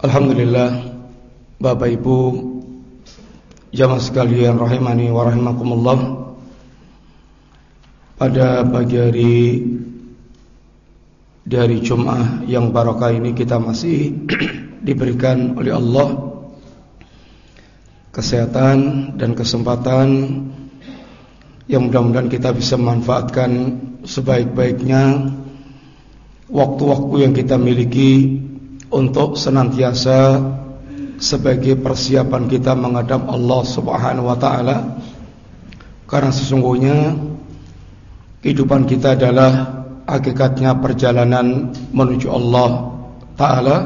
Alhamdulillah Bapak Ibu Jamaah sekalian rahimani wa rahimakumullah. Pada pagi hari Dari Jum'ah yang barakah ini kita masih diberikan oleh Allah Kesehatan dan kesempatan Yang mudah-mudahan kita bisa memanfaatkan sebaik-baiknya Waktu-waktu yang kita miliki untuk senantiasa sebagai persiapan kita menghadap Allah Subhanahu wa taala. Karena sesungguhnya kehidupan kita adalah hakikatnya perjalanan menuju Allah taala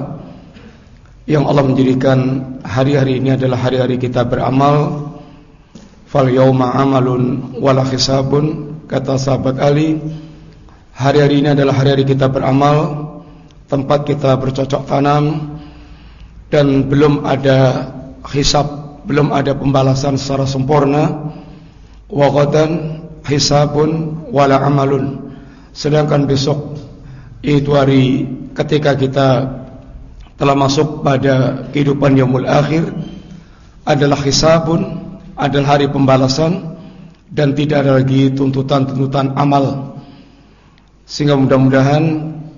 yang Allah menjadikan hari-hari ini adalah hari-hari kita beramal. Fal yauma amalun wala hisabun kata sahabat Ali. Hari-hari ini adalah hari-hari kita beramal tempat kita bercocok tanam dan belum ada hisab, belum ada pembalasan secara sempurna. Wa ghadan hisabun wala amalun. Sedangkan besok itu hari ketika kita telah masuk pada kehidupan yaumul akhir adalah hisabun, adalah hari pembalasan dan tidak ada lagi tuntutan-tuntutan amal. Sehingga mudah-mudahan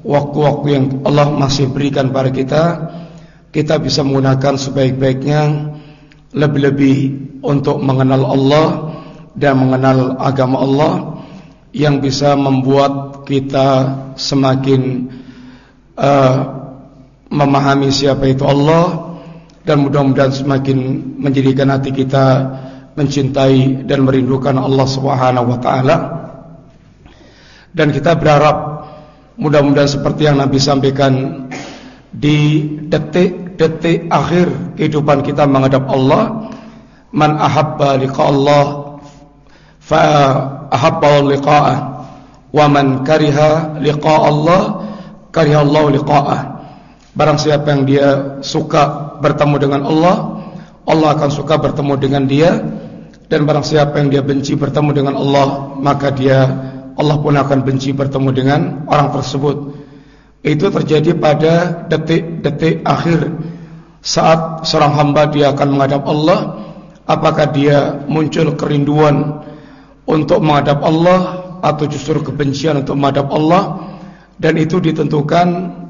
waktu-waktu yang Allah masih berikan pada kita kita bisa menggunakan sebaik-baiknya lebih-lebih untuk mengenal Allah dan mengenal agama Allah yang bisa membuat kita semakin uh, memahami siapa itu Allah dan mudah-mudahan semakin menjadikan hati kita mencintai dan merindukan Allah Subhanahu wa taala. Dan kita berharap Mudah-mudahan seperti yang Nabi sampaikan di detik-detik akhir kehidupan kita menghadap Allah, man ahabba liqa Allah fa ahabba liqa'ah wa man kariha liqa Allah kariha Allah liqa'ah. Barang siapa yang dia suka bertemu dengan Allah, Allah akan suka bertemu dengan dia dan barang siapa yang dia benci bertemu dengan Allah, maka dia Allah pun akan benci bertemu dengan orang tersebut. Itu terjadi pada detik-detik akhir saat seorang hamba dia akan menghadap Allah. Apakah dia muncul kerinduan untuk menghadap Allah atau justru kebencian untuk menghadap Allah? Dan itu ditentukan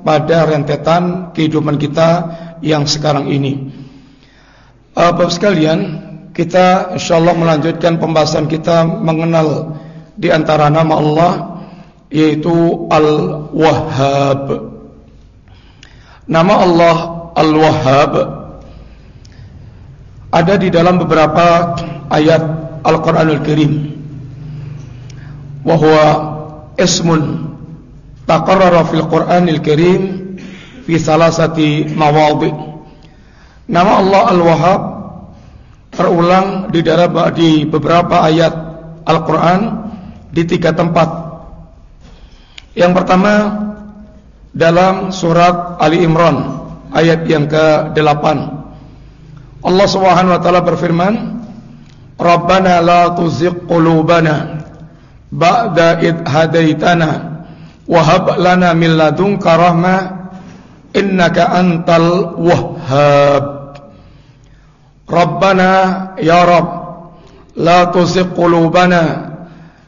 pada rentetan kehidupan kita yang sekarang ini. Uh, Bapak sekalian, kita insyaallah melanjutkan pembahasan kita mengenal di antara nama Allah yaitu Al-Wahhab. Nama Allah Al-Wahhab ada di dalam beberapa ayat Al-Qur'anul Karim. Wa huwa ismun taqarrara fil Qur'anil Karim fi salasati mawadhi. Nama Allah Al-Wahhab terulang di beberapa ayat Al-Qur'an di tiga tempat. Yang pertama dalam surat Ali Imran ayat yang ke-8. Allah Subhanahu wa taala berfirman, "Rabbana la tuzigh qulubana ba'da id hadaitana wa hab lana min ladunka rahmah innaka antal wahhab." Rabbana ya Rabb la tuzigh qulubana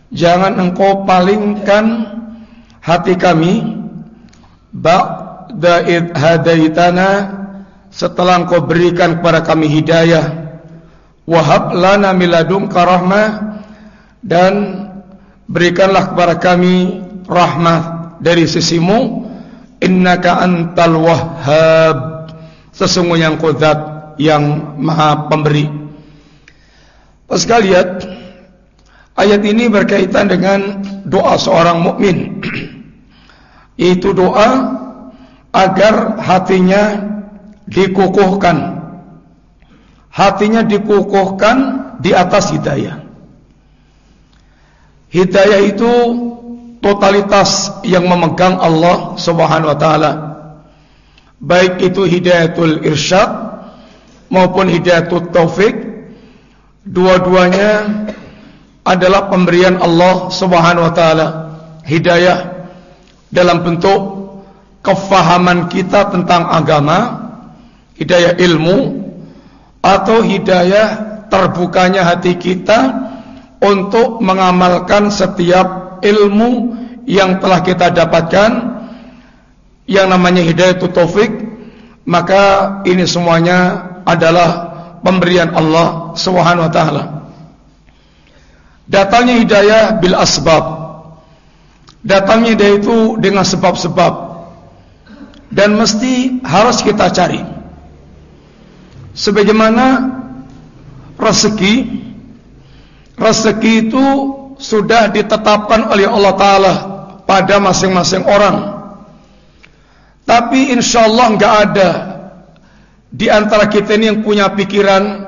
Jangan engkau palingkan hati kami ba'da id hadaitana setelah engkau berikan kepada kami hidayah. Wahab lana miladunka rahmah dan berikanlah kepada kami rahmat dari sisimu. Innaka antal wahhab sesungguhnya engkau zat yang maha pemberi. Pas sekalian Ayat ini berkaitan dengan doa seorang mukmin. Itu doa agar hatinya dikukuhkan. Hatinya dikukuhkan di atas hidayah. Hidayah itu totalitas yang memegang Allah Subhanahu wa taala. Baik itu hidayatul irsyad maupun hidayatul taufik, dua-duanya adalah pemberian Allah Subhanahu wa taala. Hidayah dalam bentuk kefahaman kita tentang agama, hidayah ilmu atau hidayah terbukanya hati kita untuk mengamalkan setiap ilmu yang telah kita dapatkan yang namanya hidayah taufik maka ini semuanya adalah pemberian Allah Subhanahu wa taala datangnya hidayah bil asbab. Datangnya hidayah itu dengan sebab-sebab. Dan mesti harus kita cari. Sebagaimana rezeki rezeki itu sudah ditetapkan oleh Allah Ta'ala pada masing-masing orang. Tapi insya Allah nggak ada di antara kita ini yang punya pikiran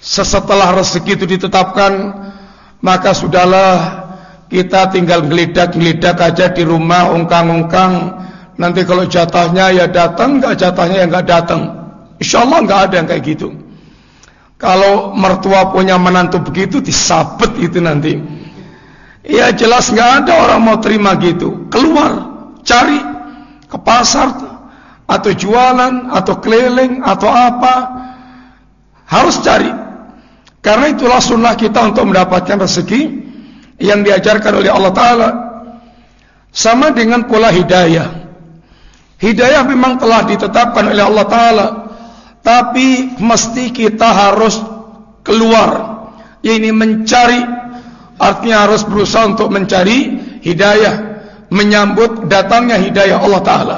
setelah rezeki itu ditetapkan maka sudahlah kita tinggal ngelidak-ngelidak aja di rumah ungkang-ungkang nanti kalau jatahnya ya datang nggak jatahnya ya nggak datang insya Allah nggak ada yang kayak gitu kalau mertua punya menantu begitu disabet itu nanti. Ya jelas nggak ada orang mau terima gitu. Keluar, cari ke pasar atau jualan atau keliling atau apa. Harus cari. Karena itulah sunnah kita untuk mendapatkan rezeki yang diajarkan oleh Allah Ta'ala. Sama dengan pula hidayah. Hidayah memang telah ditetapkan oleh Allah Ta'ala tapi mesti kita harus keluar ini mencari artinya harus berusaha untuk mencari hidayah menyambut datangnya hidayah Allah taala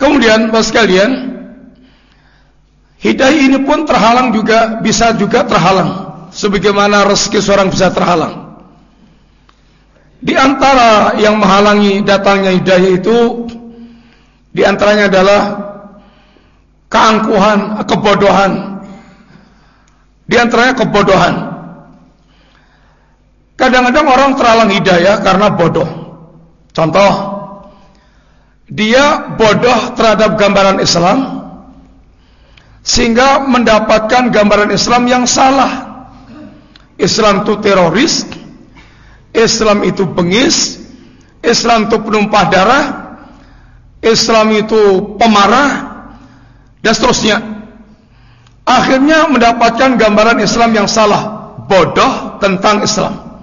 kemudian Bapak sekalian hidayah ini pun terhalang juga bisa juga terhalang sebagaimana rezeki seorang bisa terhalang di antara yang menghalangi datangnya hidayah itu di antaranya adalah keangkuhan, kebodohan. Di antaranya kebodohan. Kadang-kadang orang terhalang hidayah karena bodoh. Contoh, dia bodoh terhadap gambaran Islam sehingga mendapatkan gambaran Islam yang salah. Islam itu teroris, Islam itu bengis, Islam itu penumpah darah, Islam itu pemarah, dan seterusnya. Akhirnya mendapatkan gambaran Islam yang salah, bodoh tentang Islam.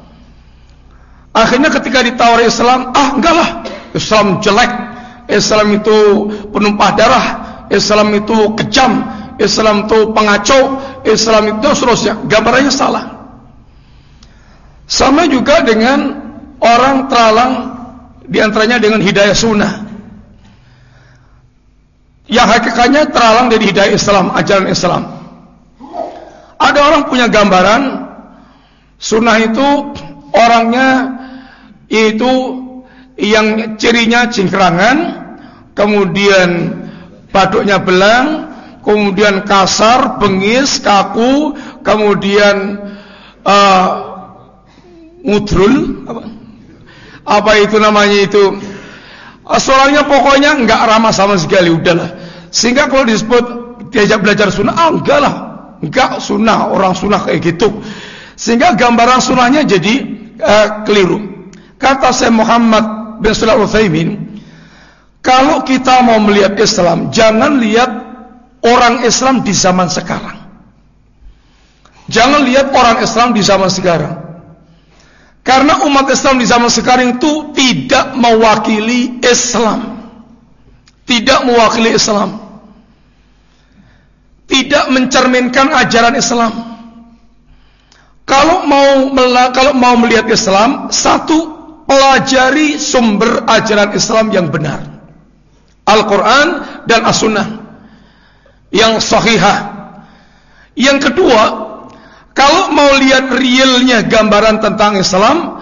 Akhirnya ketika ditawari Islam, ah enggak lah, Islam jelek, Islam itu penumpah darah, Islam itu kejam, Islam itu pengacau, Islam itu seterusnya. Gambarannya salah. Sama juga dengan orang teralang di antaranya dengan hidayah sunnah yang hakikatnya terhalang dari hidayah Islam, ajaran Islam. Ada orang punya gambaran sunnah itu orangnya itu yang cirinya cingkrangan, kemudian baduknya belang, kemudian kasar, bengis, kaku, kemudian uh, mudrul apa, apa itu namanya itu? Suaranya pokoknya enggak ramah sama sekali udahlah. Sehingga kalau disebut diajak belajar sunnah, ah enggak lah, enggak sunnah, orang sunnah kayak gitu. Sehingga gambaran sunnahnya jadi uh, keliru. Kata saya Muhammad bin Sulaiman kalau kita mau melihat Islam, jangan lihat orang Islam di zaman sekarang. Jangan lihat orang Islam di zaman sekarang. Karena umat Islam di zaman sekarang itu tidak mewakili Islam. Tidak mewakili Islam tidak mencerminkan ajaran Islam. Kalau mau kalau mau melihat Islam, satu pelajari sumber ajaran Islam yang benar. Al-Qur'an dan As-Sunnah yang sahihah. Yang kedua, kalau mau lihat realnya gambaran tentang Islam,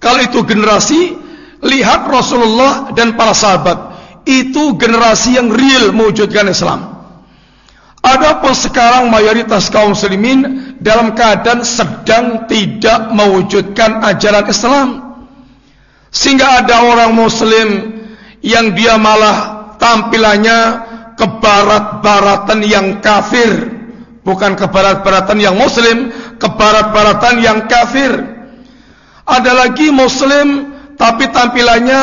kalau itu generasi, lihat Rasulullah dan para sahabat. itu generasi yang real mewujudkan Islam. Adapun sekarang mayoritas kaum muslimin dalam keadaan sedang tidak mewujudkan ajaran Islam. Sehingga ada orang muslim yang dia malah tampilannya kebarat-baratan yang kafir. Bukan kebarat-baratan yang muslim, kebarat-baratan yang kafir. Ada lagi muslim tapi tampilannya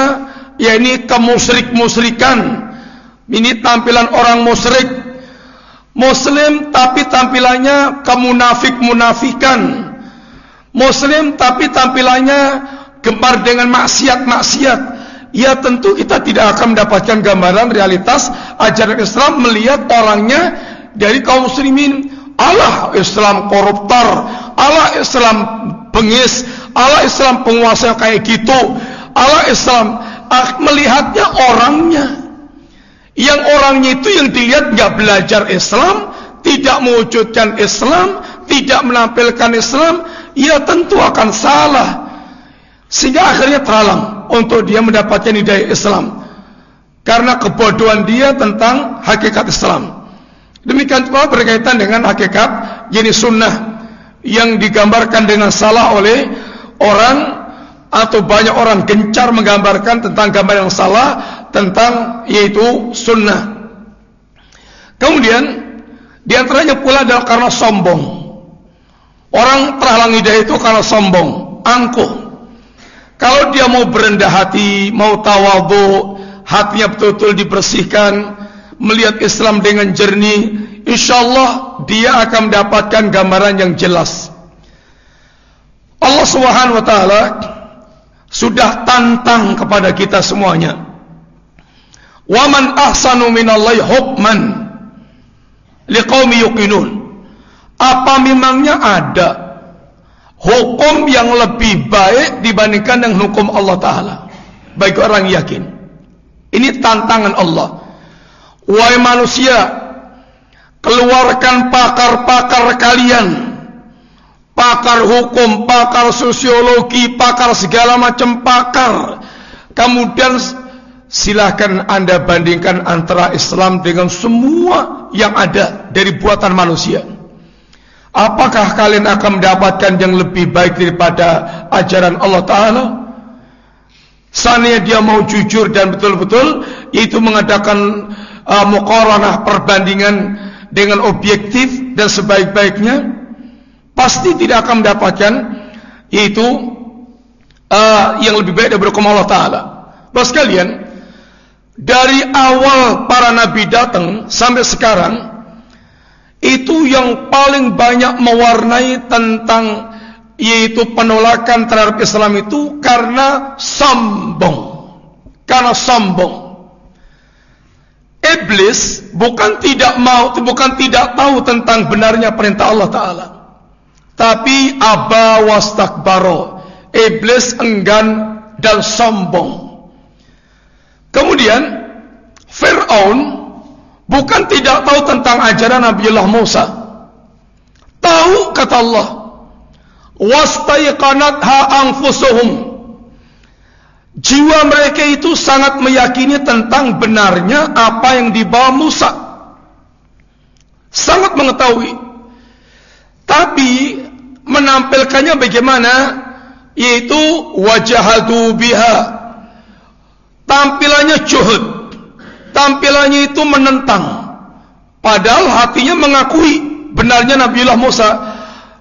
ya ini kemusyrik-musyrikan. Ini tampilan orang musyrik. Muslim tapi tampilannya kemunafik-munafikan. Muslim tapi tampilannya gemar dengan maksiat-maksiat. Ya tentu kita tidak akan mendapatkan gambaran realitas ajaran Islam melihat orangnya dari kaum muslimin. Allah Islam koruptor, Allah Islam bengis, Allah Islam penguasa kayak gitu, Allah Islam ah, melihatnya orangnya. Yang orangnya itu yang dilihat nggak belajar Islam, tidak mewujudkan Islam, tidak menampilkan Islam, ya tentu akan salah. Sehingga akhirnya terhalang untuk dia mendapatkan hidayah Islam. Karena kebodohan dia tentang hakikat Islam. Demikian pula berkaitan dengan hakikat jenis sunnah yang digambarkan dengan salah oleh orang atau banyak orang gencar menggambarkan tentang gambar yang salah tentang yaitu sunnah. Kemudian di antaranya pula adalah karena sombong. Orang terhalang hidayah itu karena sombong, angkuh. Kalau dia mau berendah hati, mau tawadhu, hatinya betul-betul dibersihkan, melihat Islam dengan jernih, insyaallah dia akan mendapatkan gambaran yang jelas. Allah Subhanahu wa taala sudah tantang kepada kita semuanya. Waman ahsanu minallahi hukman liqaumi yuqinun. Apa memangnya ada hukum yang lebih baik dibandingkan dengan hukum Allah taala bagi orang yakin? Ini tantangan Allah. Wahai manusia, keluarkan pakar-pakar kalian pakar hukum, pakar sosiologi, pakar segala macam pakar. Kemudian silahkan anda bandingkan antara Islam dengan semua yang ada dari buatan manusia. Apakah kalian akan mendapatkan yang lebih baik daripada ajaran Allah Ta'ala? Seandainya dia mau jujur dan betul-betul Yaitu mengadakan uh, Muqaranah perbandingan Dengan objektif dan sebaik-baiknya pasti tidak akan mendapatkan yaitu uh, yang lebih baik dari hukum Allah Taala. Bos kalian, dari awal para nabi datang sampai sekarang itu yang paling banyak mewarnai tentang yaitu penolakan terhadap Islam itu karena sombong. Karena sombong. Iblis bukan tidak mau, bukan tidak tahu tentang benarnya perintah Allah Taala. Tapi aba wastakbaro. Iblis enggan dan sombong. Kemudian Fir'aun bukan tidak tahu tentang ajaran Nabiullah Musa. Tahu kata Allah. Wastaiqanatha anfusuhum. Jiwa mereka itu sangat meyakini tentang benarnya apa yang dibawa Musa. Sangat mengetahui tapi menampilkannya bagaimana? Yaitu wajahadu biha. Tampilannya juhud. Tampilannya itu menentang. Padahal hatinya mengakui benarnya Nabiullah Musa.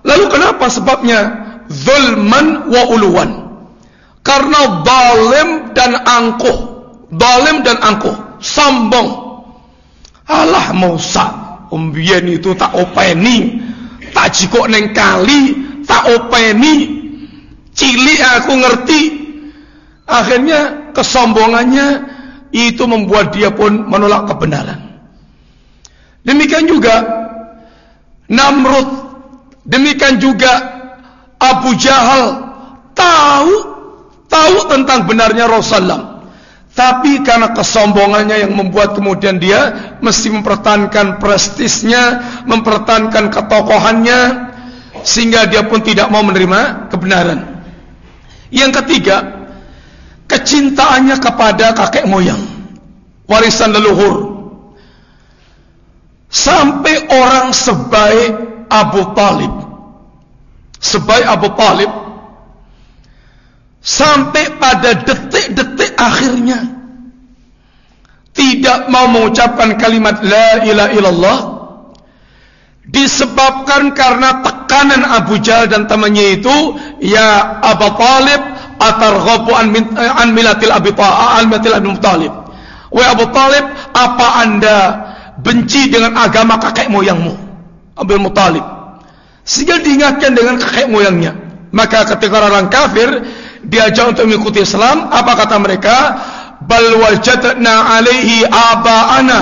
Lalu kenapa sebabnya? Zulman wa uluwan. Karena dalim dan angkuh. Dalim dan angkuh. Sombong. Allah Musa. Umbian itu tak openi tak jikok neng kali tak openi cilik aku ngerti akhirnya kesombongannya itu membuat dia pun menolak kebenaran demikian juga Namrud demikian juga Abu Jahal tahu tahu tentang benarnya Rasulullah tapi karena kesombongannya yang membuat kemudian dia mesti mempertahankan prestisnya, mempertahankan ketokohannya, sehingga dia pun tidak mau menerima kebenaran. Yang ketiga, kecintaannya kepada kakek moyang. warisan leluhur. Sampai orang sebaik Abu Talib. Sebaik Abu Talib. Sampai pada detik-detik akhirnya. Tidak mau mengucapkan kalimat La ilaha illallah. Disebabkan karena tekanan Abu Jahal dan temannya itu. Ya Abu Talib. Atarghabu an, an milatil Abi Talib. Wahai Abu Talib. Apa anda benci dengan agama kakek moyangmu? Abdul Muttalib. Sehingga diingatkan dengan kakek moyangnya. Maka ketika orang kafir diajak untuk mengikuti Islam apa kata mereka? Bal wajadna alaihi abaana.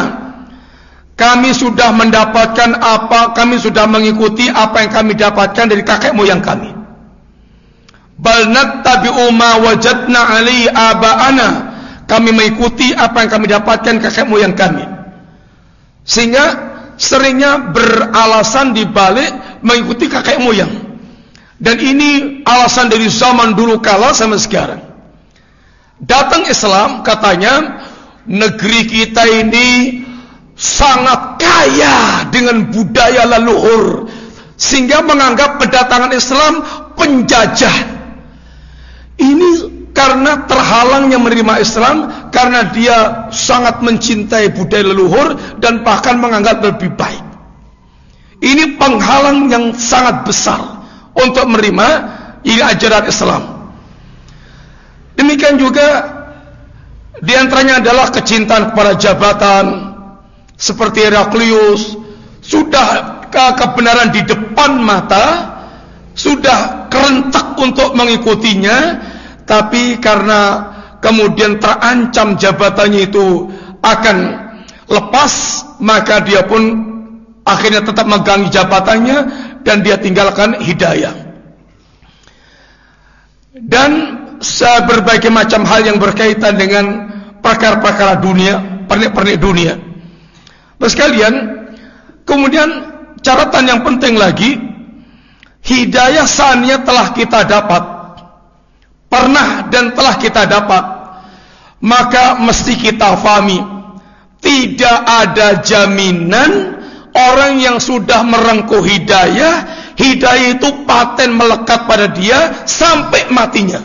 Kami sudah mendapatkan apa kami sudah mengikuti apa yang kami dapatkan dari kakek moyang kami bal nattabi'u ma wajadna alaihi abaana kami mengikuti apa yang kami dapatkan kakek moyang kami sehingga seringnya beralasan dibalik mengikuti kakek moyang. Dan ini alasan dari zaman dulu kala sama sekarang. Datang Islam katanya negeri kita ini sangat kaya dengan budaya leluhur sehingga menganggap kedatangan Islam penjajah. Ini karena terhalangnya menerima Islam karena dia sangat mencintai budaya leluhur dan bahkan menganggap lebih baik. Ini penghalang yang sangat besar untuk menerima ajaran Islam. Demikian juga di antaranya adalah kecintaan kepada jabatan seperti Heraklius sudah kebenaran di depan mata sudah kerentak untuk mengikutinya tapi karena kemudian terancam jabatannya itu akan lepas maka dia pun akhirnya tetap megangi jabatannya dan dia tinggalkan hidayah. Dan berbagai macam hal yang berkaitan dengan perkara-perkara dunia pernik-pernik dunia. Sekalian kemudian catatan yang penting lagi hidayah saatnya telah kita dapat. Pernah dan telah kita dapat. Maka mesti kita fahami tidak ada jaminan orang yang sudah merengkuh hidayah hidayah itu paten melekat pada dia sampai matinya.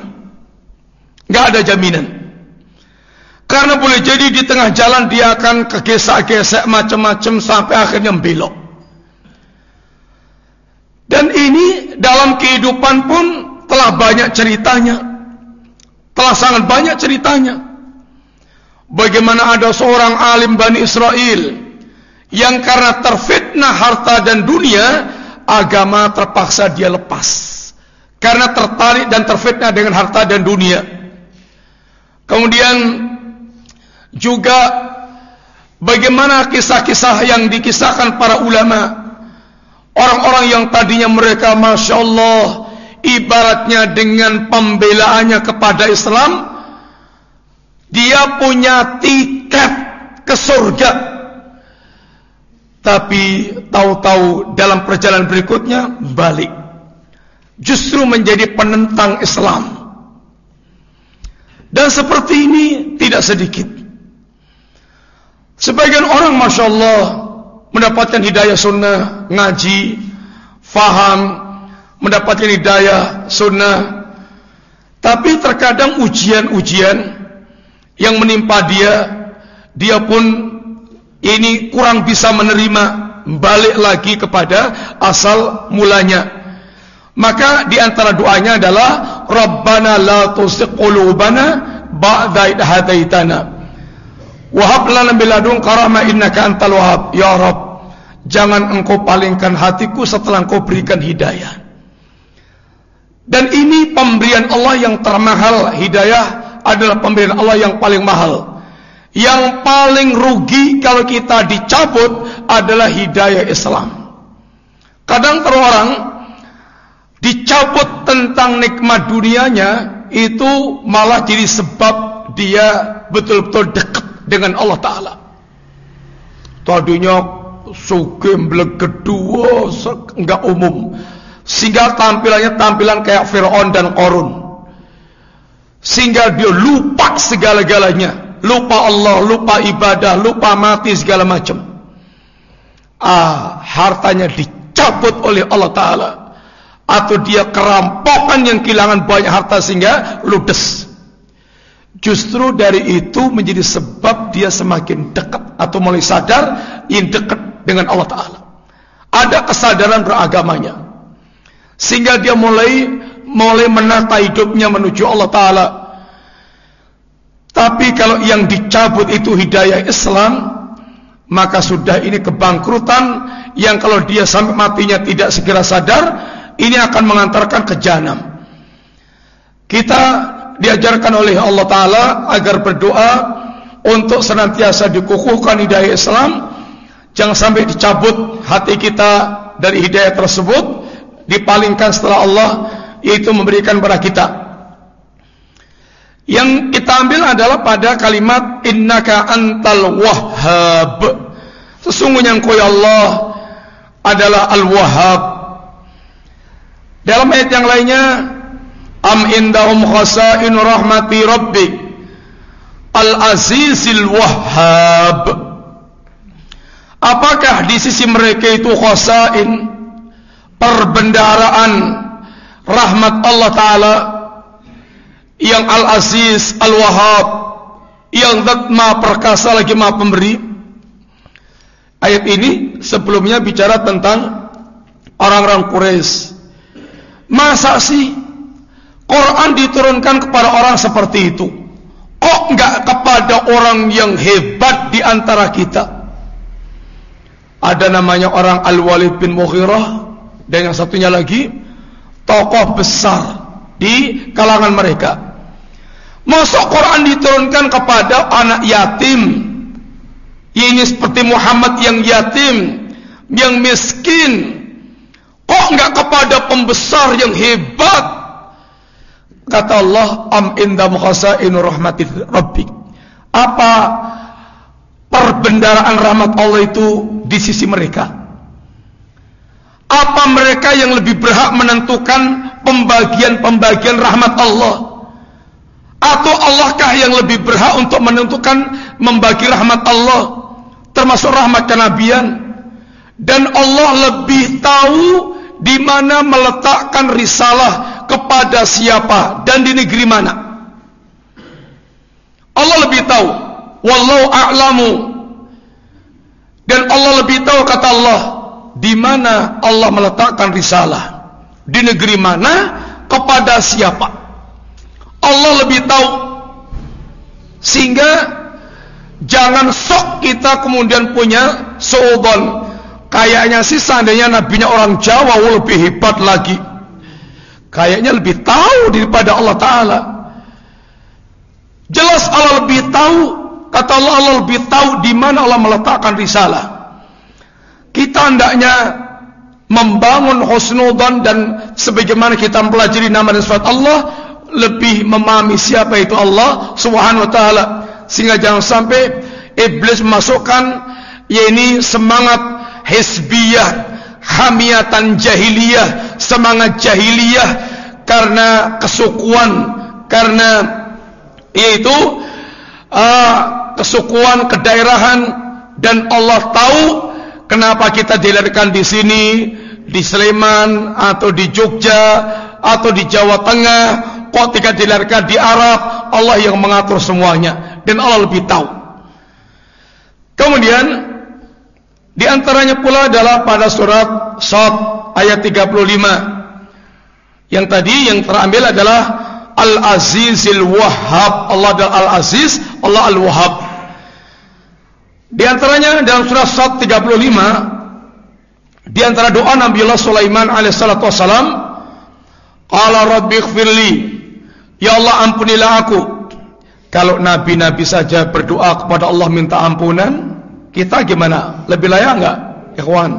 Gak ada jaminan. Karena boleh jadi di tengah jalan dia akan kegesek-gesek macam-macam sampai akhirnya belok dan ini dalam kehidupan pun telah banyak ceritanya telah sangat banyak ceritanya. Bagaimana ada seorang alim Bani Israel yang karena terfitnah harta dan dunia, agama terpaksa dia lepas. Karena tertarik dan terfitnah dengan harta dan dunia. Kemudian juga bagaimana kisah-kisah yang dikisahkan para ulama. Orang-orang yang tadinya mereka Masya Allah ibaratnya dengan pembelaannya kepada Islam dia punya tiket ke surga. Tapi tahu-tahu dalam perjalanan berikutnya balik. Justru menjadi penentang Islam. Dan seperti ini tidak sedikit. Sebagian orang Masya Allah mendapatkan hidayah sunnah ngaji faham mendapatkan hidayah sunnah. Tapi terkadang ujian-ujian yang menimpa dia dia pun ini kurang bisa menerima balik lagi kepada asal mulanya. Maka di antara doanya adalah Rabbana la tuzigh qulubana ba'da idh hadaitana wa hab lana min ladunka rahmah innaka antal wahhab. Ya Rabb jangan engkau palingkan hatiku setelah engkau berikan hidayah. Dan ini pemberian Allah yang termahal. Hidayah adalah pemberian Allah yang paling mahal. Yang paling rugi kalau kita dicabut Adalah hidayah Islam. Kadang terorang Dicabut tentang nikmat dunianya Itu malah jadi sebab Dia betul-betul dekat dengan Allah Ta'ala. Tadinya Sugem kedua Enggak umum sehingga tampilannya tampilan kayak Fir'aun dan Korun sehingga dia lupa segala-galanya lupa Allah, lupa ibadah, lupa mati segala macam. Ah, hartanya dicabut oleh Allah Taala, atau dia kerampokan yang kehilangan banyak harta sehingga ludes. Justru dari itu menjadi sebab dia semakin dekat atau mulai sadar ingin dekat dengan Allah Taala. Ada kesadaran beragamanya, sehingga dia mulai mulai menata hidupnya menuju Allah Taala. Tapi kalau yang dicabut itu hidayah Islam, maka sudah ini kebangkrutan yang kalau dia sampai matinya tidak segera sadar, ini akan mengantarkan ke jahanam. Kita diajarkan oleh Allah Ta'ala agar berdoa untuk senantiasa dikukuhkan hidayah Islam jangan sampai dicabut hati kita dari hidayah tersebut dipalingkan setelah Allah yaitu memberikan kepada kita. Yang kita ambil adalah pada kalimat innaka antal wahhab. Sesungguhnya engkau ya Allah adalah al-wahhab. Dalam ayat yang lainnya am indahum khasain rahmati rabbik. Al-azizil wahhab apakah di sisi mereka itu khasain perbendaraan rahmat Allah taala yang al-aziz al-wahhab yang zat maha perkasa lagi maha pemberi ayat ini sebelumnya bicara tentang orang-orang Quraisy masa sih Quran diturunkan kepada orang seperti itu. Kok enggak kepada orang yang hebat di antara kita? Ada namanya orang Al-Walid bin Mughirah dan yang satunya lagi tokoh besar di kalangan mereka. Masa Quran diturunkan kepada anak yatim? Ini seperti Muhammad yang yatim, yang miskin. Kok enggak kepada pembesar yang hebat Kata Allah, am inda khasainu rahmati rabbik. Apa perbendaraan rahmat Allah itu di sisi mereka? Apa mereka yang lebih berhak menentukan pembagian-pembagian rahmat Allah? Atau Allahkah yang lebih berhak untuk menentukan membagi rahmat Allah? Termasuk rahmat kenabian. Dan Allah lebih tahu di mana meletakkan risalah kepada siapa dan di negeri mana. Allah lebih tahu. Wallahu a'lamu. Dan Allah lebih tahu kata Allah di mana Allah meletakkan risalah. Di negeri mana kepada siapa. Allah lebih tahu. Sehingga jangan sok kita kemudian punya seudon Kayaknya sih seandainya nabinya orang Jawa lebih hebat lagi. Kayaknya lebih tahu daripada Allah Ta'ala. Jelas Allah lebih tahu. Kata Allah, Allah lebih tahu di mana Allah meletakkan risalah. Kita hendaknya membangun husnudan dan sebagaimana kita mempelajari nama dan sifat Allah lebih memahami siapa itu Allah Subhanahu wa taala sehingga jangan sampai iblis memasukkan ya ini semangat Hizbiyah, hamiatan jahiliyah, semangat jahiliyah karena kesukuan, karena yaitu uh, kesukuan, kedaerahan dan Allah tahu kenapa kita dilahirkan di sini, di Sleman atau di Jogja atau di Jawa Tengah, kok tidak dilahirkan di Arab, Allah yang mengatur semuanya dan Allah lebih tahu. Kemudian di antaranya pula adalah pada surat Shad ayat 35. Yang tadi yang terambil adalah Al-Azizil Wahhab. Allah adalah Al-Aziz, Allah Al-Wahhab. Di antaranya dalam surat Shad 35 di antara doa Nabi Allah Sulaiman alaihissalatu wassalam Qala rabbi ighfirli Ya Allah ampunilah aku Kalau nabi-nabi saja berdoa kepada Allah minta ampunan kita gimana? Lebih layak enggak? Ikhwan.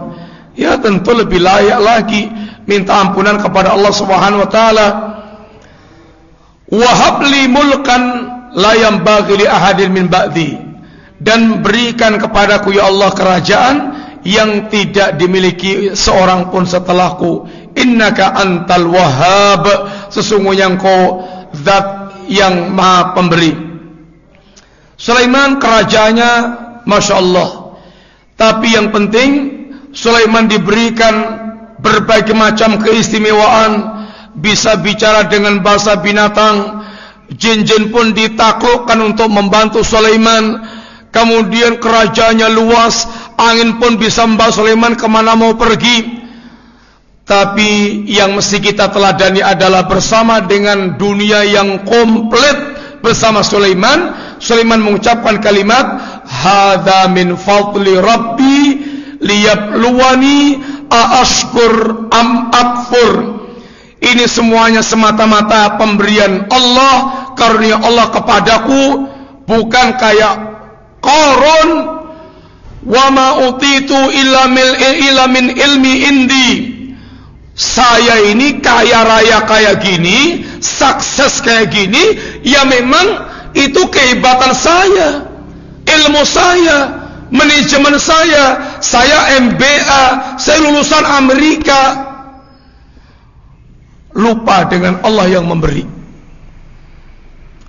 Ya tentu lebih layak lagi minta ampunan kepada Allah Subhanahu wa taala. Wahab li mulkan la yambaghi li ahadin min ba'di dan berikan kepadaku ya Allah kerajaan yang tidak dimiliki seorang pun setelahku. Innaka antal wahhab sesungguhnya engkau zat yang maha pemberi. Sulaiman kerajaannya Masya Allah Tapi yang penting Sulaiman diberikan berbagai macam keistimewaan Bisa bicara dengan bahasa binatang. Jin-jin pun ditaklukkan untuk membantu Sulaiman. Kemudian kerajaannya luas. Angin pun bisa membawa Sulaiman ke mana mau pergi. Tapi yang mesti kita teladani adalah bersama dengan dunia yang komplit bersama Sulaiman. Sulaiman mengucapkan kalimat hadza min fadli rabbi liyabluwani aashkur am akfur ini semuanya semata-mata pemberian Allah karunia Allah kepadaku bukan kayak Qarun wa ma utitu illa min ilmi indi. Saya ini kaya raya kayak gini, sukses kayak gini, ya memang itu kehebatan saya, ilmu saya, manajemen saya, saya MBA, saya lulusan Amerika. Lupa dengan Allah yang memberi.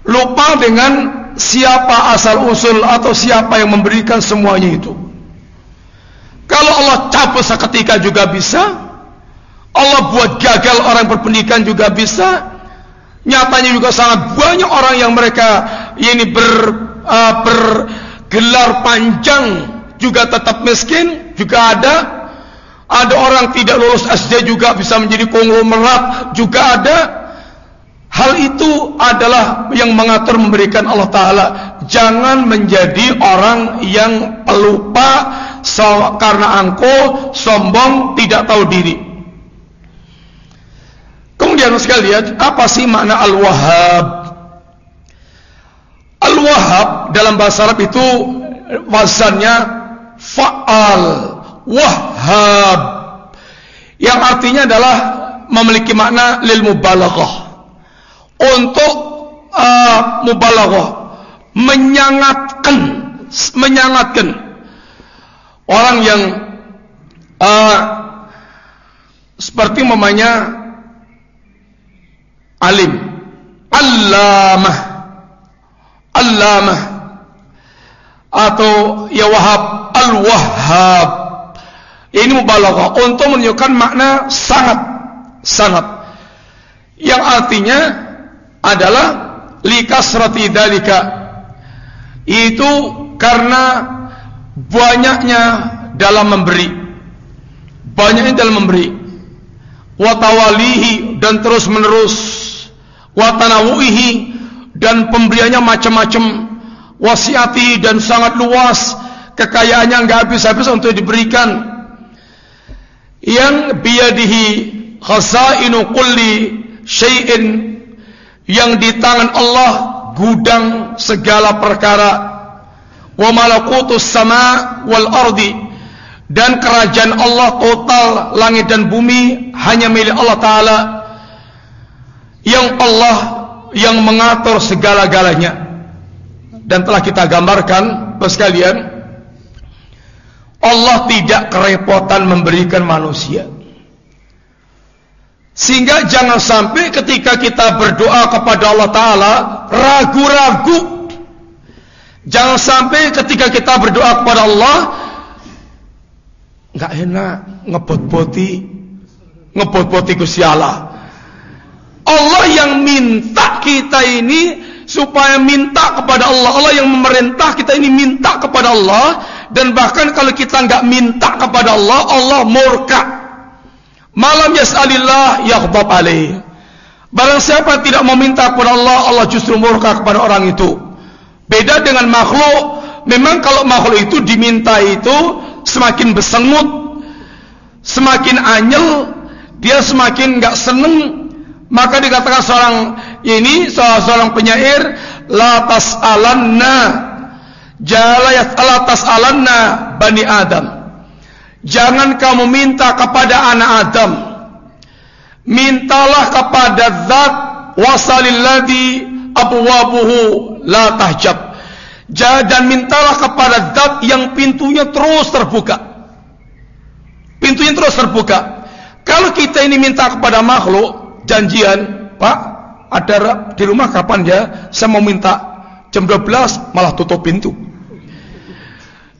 Lupa dengan siapa asal usul atau siapa yang memberikan semuanya itu. Kalau Allah cabut seketika juga bisa, Allah buat gagal orang berpendidikan juga bisa. Nyatanya juga sangat banyak orang yang mereka ini ber uh, bergelar panjang juga tetap miskin juga ada. Ada orang tidak lulus SD juga bisa menjadi konglomerat juga ada. Hal itu adalah yang mengatur memberikan Allah Ta'ala Jangan menjadi orang yang pelupa so, Karena angkuh, sombong, tidak tahu diri Kemudian sekalian, apa sih makna Al-Wahhab? Al-Wahhab dalam bahasa Arab itu wazannya fa'al, wahhab. Yang artinya adalah memiliki makna lil mubalaghah. Untuk uh, mubalaghah. Menyangatkan menyangatkan. Orang yang uh, seperti mamanya alim. Allamah. Allamah. Atau ya wahab al-wahhab ini mubalaghah. Untuk menunjukkan makna sangat. Sangat. Yang artinya adalah likasrati dalika itu karena banyaknya dalam memberi. Banyaknya dalam memberi. Watawalihi dan terus menerus watanawuhi dan pemberiannya macam-macam. Wasiati dan sangat luas. Kekayaannya nggak habis-habis untuk diberikan yang biyadihi khazainu kulli syai'in yang di tangan Allah gudang segala perkara. Wa malakutus sama wal ardi dan kerajaan Allah total langit dan bumi hanya milik Allah taala yang Allah yang mengatur segala-galanya. Dan telah kita gambarkan sekalian Allah tidak kerepotan memberikan manusia. Sehingga jangan sampai ketika kita berdoa kepada Allah Ta'ala ragu-ragu. Jangan sampai ketika kita berdoa kepada Allah nggak enak ngebot-boti ngebot-boti kusialah Allah yang minta kita ini supaya minta kepada Allah. Allah yang memerintah kita ini minta kepada Allah dan bahkan kalau kita nggak minta kepada Allah, Allah murka. Malam yas'alillah yaghdab alaih. Barang siapa tidak meminta kepada Allah, Allah justru murka kepada orang itu. Beda dengan makhluk, memang kalau makhluk itu diminta itu semakin besengut, semakin anyel, dia semakin nggak seneng maka dikatakan seorang ini seorang penyair la tas'alanna jala yas'ala alanna bani Adam. Jangan kamu minta kepada anak Adam. Mintalah kepada zat wasalilladzi abwabuhu la tahjab. Dan mintalah kepada zat yang pintunya terus terbuka. Pintunya terus terbuka. Kalau kita ini minta kepada makhluk, janjian, Pak, ada di rumah kapan ya? Saya mau minta jam 12 malah tutup pintu.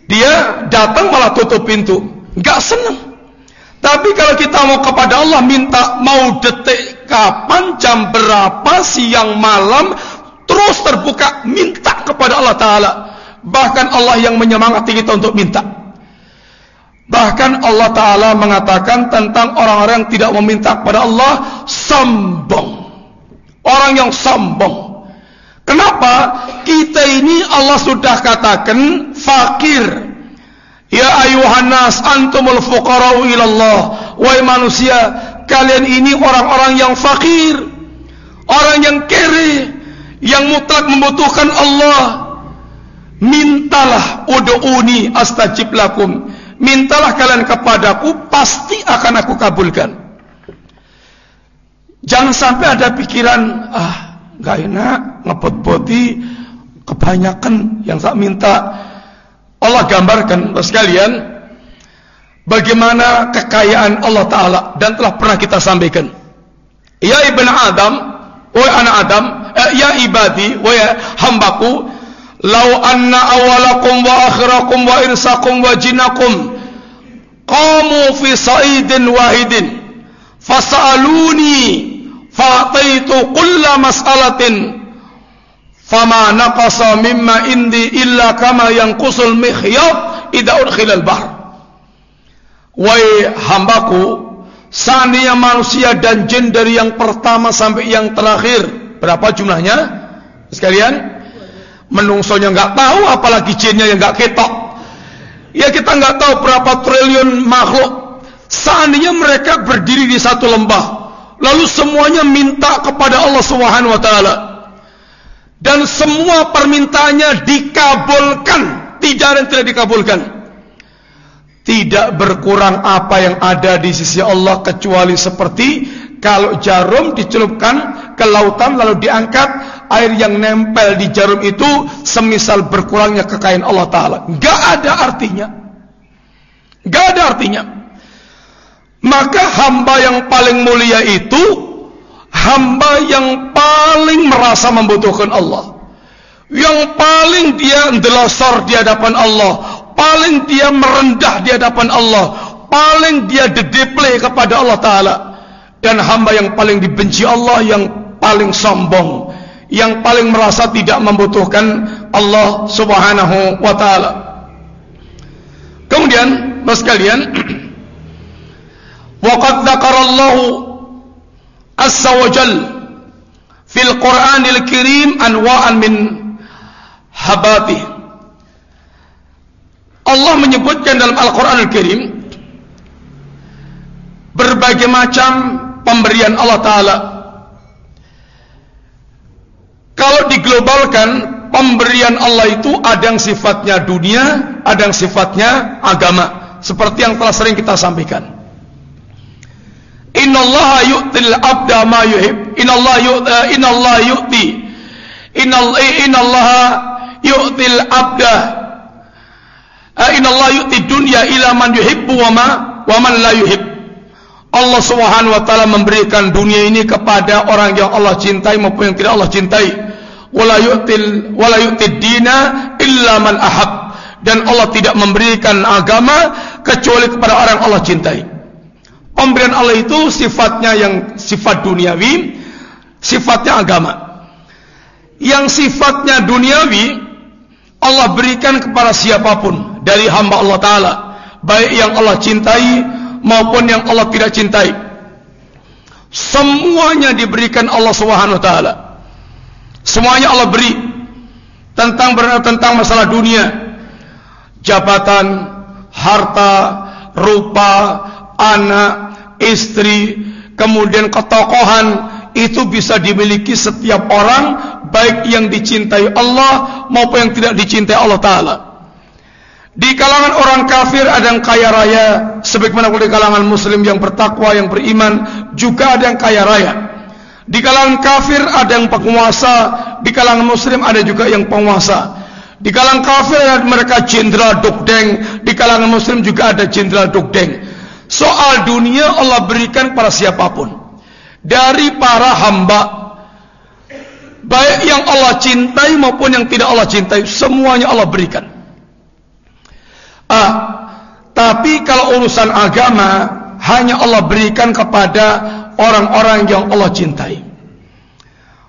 Dia datang malah tutup pintu, nggak senang. Tapi kalau kita mau kepada Allah minta mau detik kapan, jam berapa, siang malam, terus terbuka minta kepada Allah Taala. Bahkan Allah yang menyemangati kita untuk minta. Bahkan Allah Ta'ala mengatakan tentang orang-orang yang tidak meminta kepada Allah Sombong Orang yang sombong Kenapa? Kita ini Allah sudah katakan Fakir. Ya ayuhan nas antumul fuqara'u ilallah. Wahai manusia Kalian ini orang-orang yang fakir. Orang yang kere Yang mutlak membutuhkan Allah. Mintalah Udu'uni astajib lakum. Mintalah kalian kepadaku pasti akan aku kabulkan. Jangan sampai ada pikiran ah gak enak ngebot-boti kebanyakan yang tak minta. Allah gambarkan sekalian bagaimana kekayaan Allah Ta'ala dan telah pernah kita sampaikan. Ya ibn Adam wa anak Adam eh, ya ibadi wa ya hambaku Lau anna awalakum wa akhirakum wa irsakum wa jinakum Qamu fi sa'idin wahidin Fasa'aluni Fa'ataitu kulla mas'alatin Fama naqasa mimma indi illa kama yang kusul mikhyat Ida udkhilal bahr Wai hambaku Seandainya manusia dan jin dari yang pertama sampai yang terakhir Berapa jumlahnya? Sekalian? Menungsonya nggak tahu apalagi jinnya yang nggak ketok. Ya kita nggak tahu berapa triliun makhluk. Seandainya mereka berdiri di satu lembah lalu semuanya minta kepada Allah Subhanahu wa taala dan semua permintaannya dikabulkan tidak ada yang tidak dikabulkan tidak berkurang apa yang ada di sisi Allah kecuali seperti kalau jarum dicelupkan ke lautan lalu diangkat air yang nempel di jarum itu semisal berkurangnya kekayaan Allah Ta'ala. Gak ada artinya. Gak ada artinya. Maka hamba yang paling mulia itu hamba yang paling merasa membutuhkan Allah. Yang paling dia ndelosor di hadapan Allah. Paling dia merendah di hadapan Allah. Paling dia dedeple kepada Allah Ta'ala. Dan hamba yang paling dibenci Allah yang paling sombong yang paling merasa tidak membutuhkan Allah Subhanahu wa taala. Kemudian, Mas kalian, waqad dzakarallahu azza wa jal fil Qur'anil Karim anwa'an min habati. Allah menyebutkan dalam Al-Qur'anul Karim berbagai macam pemberian Allah taala kalau diglobalkan, pemberian Allah itu ada yang sifatnya dunia, ada yang sifatnya agama. Seperti yang telah sering kita sampaikan. Innallaha yu'til abda ma yuhib. Innallaha yu'ti uh, innallaha yu'ti. Innallaha yu'til abda. Uh, innallaha yu'ti dunya ila man yuhibbu wa ma wa man la yuhib. Allah Subhanahu wa taala memberikan dunia ini kepada orang yang Allah cintai maupun yang tidak Allah cintai wala yu'til wala yu'tid dina illa man ahab dan Allah tidak memberikan agama kecuali kepada orang Allah cintai. Pemberian Allah itu sifatnya yang sifat duniawi, sifatnya agama. Yang sifatnya duniawi Allah berikan kepada siapa pun dari hamba Allah taala, baik yang Allah cintai maupun yang Allah tidak cintai. Semuanya diberikan Allah Subhanahu taala. Semuanya Allah beri tentang tentang masalah dunia, jabatan, harta, rupa, anak, istri, kemudian ketokohan itu bisa dimiliki setiap orang baik yang dicintai Allah maupun yang tidak dicintai Allah taala. Di kalangan orang kafir ada yang kaya raya, sebagaimana di kalangan muslim yang bertakwa yang beriman juga ada yang kaya raya. Di kalangan kafir ada yang penguasa, di kalangan muslim ada juga yang penguasa. Di kalangan kafir ada mereka jenderal dukdeng, di kalangan muslim juga ada jenderal dukdeng. Soal dunia Allah berikan pada siapa pun. Dari para hamba baik yang Allah cintai maupun yang tidak Allah cintai, semuanya Allah berikan. Ah, tapi kalau urusan agama hanya Allah berikan kepada orang-orang yang Allah cintai.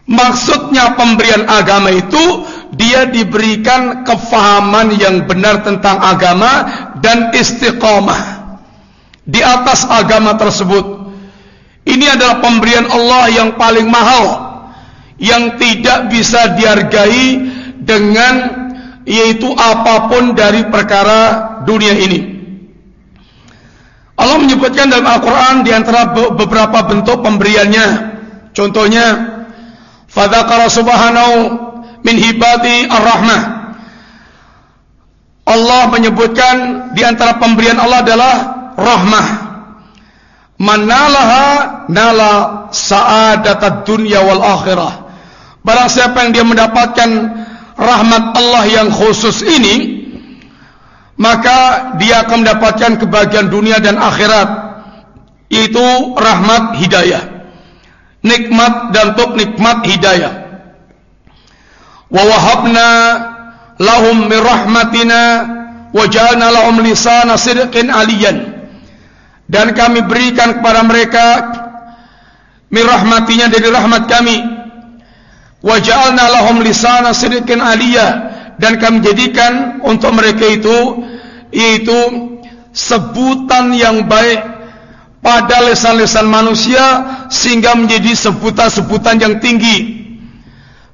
Maksudnya pemberian agama itu dia diberikan kefahaman yang benar tentang agama dan istiqomah di atas agama tersebut. Ini adalah pemberian Allah yang paling mahal yang tidak bisa dihargai dengan yaitu apa pun dari perkara dunia ini. Allah menyebutkan dalam Al-Quran di antara beberapa bentuk pemberiannya. Contohnya, Fadakara subhanahu min hibati ar-rahmah. Allah menyebutkan di antara pemberian Allah adalah rahmah. Manalaha nala sa'adat dunya wal akhirah. Barang siapa yang dia mendapatkan rahmat Allah yang khusus ini, maka dia akan mendapatkan kebahagiaan dunia dan akhirat itu rahmat hidayah nikmat dan tuk nikmat hidayah wa wahabna lahum min rahmatina wa ja'alna lahum lisana sidqin aliyan dan kami berikan kepada mereka min dari rahmat kami wa ja'alna lahum lisana sidqin aliyah dan kami jadikan untuk mereka itu yaitu sebutan yang baik pada lesan-lesan manusia sehingga menjadi sebutan-sebutan yang tinggi.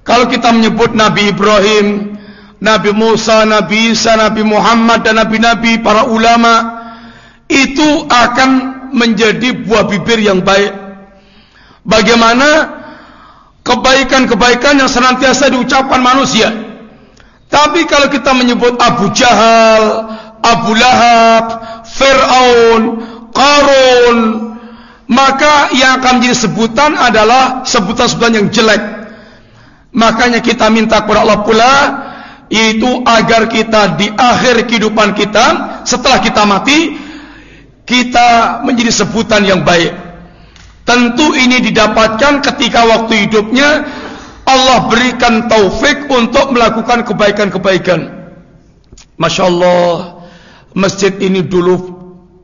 Kalau kita menyebut Nabi Ibrahim, Nabi Musa, Nabi Isa, Nabi Muhammad dan nabi-nabi para ulama itu akan menjadi buah bibir yang baik. Bagaimana kebaikan-kebaikan yang senantiasa diucapkan manusia tapi kalau kita menyebut Abu Jahal, Abu Lahab, Fir'aun, Qarun, maka yang akan menjadi sebutan adalah sebutan-sebutan yang jelek. Makanya kita minta kepada Allah pula yaitu agar kita di akhir kehidupan kita setelah kita mati kita menjadi sebutan yang baik. Tentu ini didapatkan ketika waktu hidupnya Allah berikan taufik untuk melakukan kebaikan-kebaikan. Masya Allah, masjid ini dulu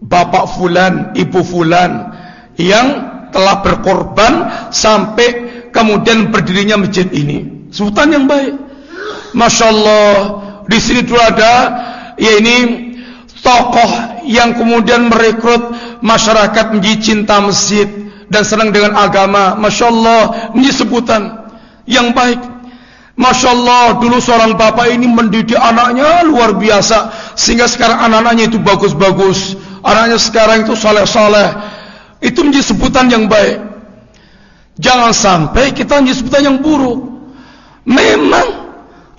bapak fulan, ibu fulan yang telah berkorban sampai kemudian berdirinya masjid ini. Sultan yang baik. Masya Allah, di sini dulu ada ya ini tokoh yang kemudian merekrut masyarakat menjadi cinta masjid dan senang dengan agama. Masya Allah, menjadi sebutan yang baik. Masya Allah dulu seorang bapak ini mendidik anaknya luar biasa sehingga sekarang anak-anaknya itu bagus-bagus anaknya sekarang itu saleh-saleh itu menjadi sebutan yang baik jangan sampai kita menjadi sebutan yang buruk memang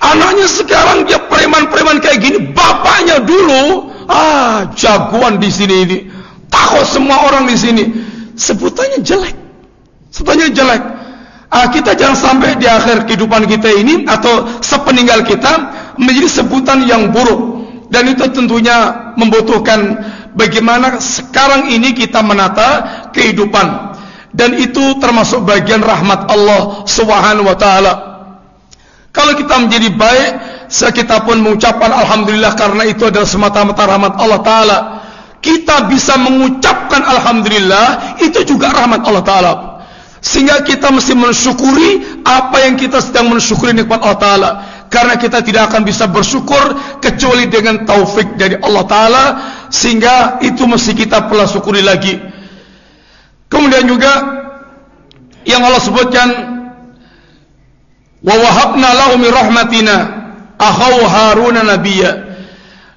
anaknya sekarang dia preman-preman kayak gini bapaknya dulu ah jagoan di sini ini. Takut semua orang di sini. Sebutannya jelek. Sebutannya jelek. Ah, kita jangan sampai di akhir kehidupan kita ini atau sepeninggal kita menjadi sebutan yang buruk. Dan itu tentunya membutuhkan bagaimana sekarang ini kita menata kehidupan. Dan itu termasuk bagian rahmat Allah Subhanahu wa taala. Kalau kita menjadi baik, kita pun mengucapkan alhamdulillah karena itu adalah semata-mata rahmat Allah taala. Kita bisa mengucapkan alhamdulillah itu juga rahmat Allah taala. Sehingga kita mesti mensyukuri apa yang kita sedang mensyukuri nikmat Allah Ta'ala. Karena kita tidak akan bisa bersyukur kecuali dengan taufik dari Allah Ta'ala. Sehingga itu mesti kita pula syukuri lagi. Kemudian juga yang Allah sebutkan wa wahabna lahu rahmatina akhau haruna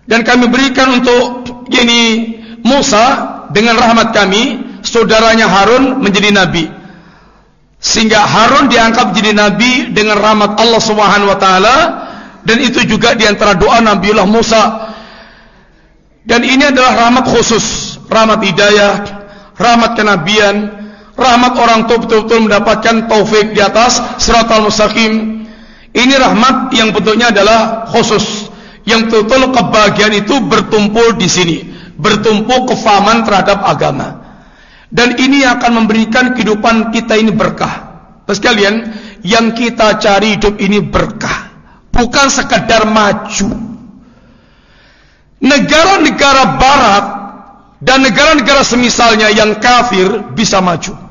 dan kami berikan untuk ini Musa dengan rahmat kami saudaranya Harun menjadi nabi sehingga Harun diangkat jadi nabi dengan rahmat Allah Subhanahu wa taala dan itu juga di antara doa Nabiullah Musa. Dan ini adalah rahmat khusus, rahmat hidayah, rahmat kenabian, rahmat orang tua betul-betul mendapatkan taufik di atas siratal mustaqim. Ini rahmat yang bentuknya adalah khusus, yang betul-betul kebahagiaan itu bertumpul di sini, bertumpul kefahaman terhadap agama. Dan ini akan memberikan kehidupan kita ini berkah. Sekalian, yang kita cari hidup ini berkah, bukan sekedar maju. Negara-negara barat dan negara-negara semisalnya yang kafir bisa maju.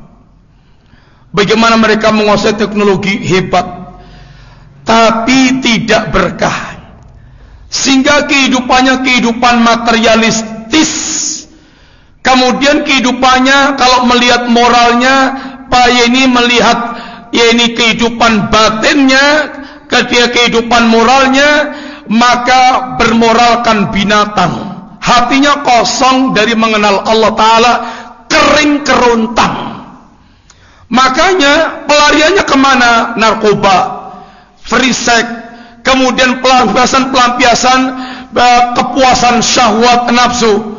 Bagaimana mereka menguasai teknologi hebat, tapi tidak berkah. Sehingga kehidupannya kehidupan materialistis. Kemudian kehidupannya kalau melihat moralnya, Pak Yeni melihat ya ini kehidupan batinnya, ketika kehidupan moralnya, maka bermoralkan binatang. Hatinya kosong dari mengenal Allah Ta'ala, kering kerontang. Makanya pelariannya ke mana? Narkoba, free sex, kemudian pelampiasan-pelampiasan eh, kepuasan syahwat nafsu.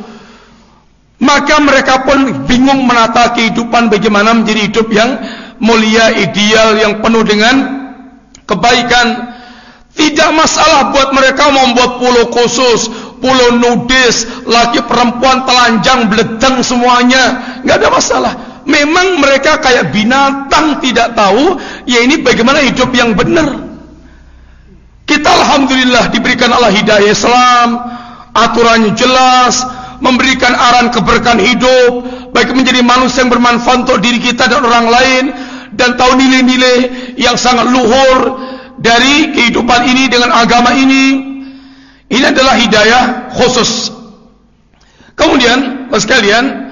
Maka mereka pun bingung menata kehidupan bagaimana menjadi hidup yang mulia, ideal, yang penuh dengan kebaikan. Tidak masalah buat mereka membuat pulau khusus, pulau nudis, laki perempuan telanjang, beledeng semuanya. Nggak ada masalah. Memang mereka kayak binatang tidak tahu, ya ini bagaimana hidup yang benar. Kita Alhamdulillah diberikan Allah hidayah Islam, aturannya jelas, memberikan arahan keberkahan hidup, baik menjadi manusia yang bermanfaat untuk diri kita dan orang lain, dan tahu nilai-nilai yang sangat luhur dari kehidupan ini dengan agama ini. Ini adalah hidayah khusus. Kemudian, sekalian,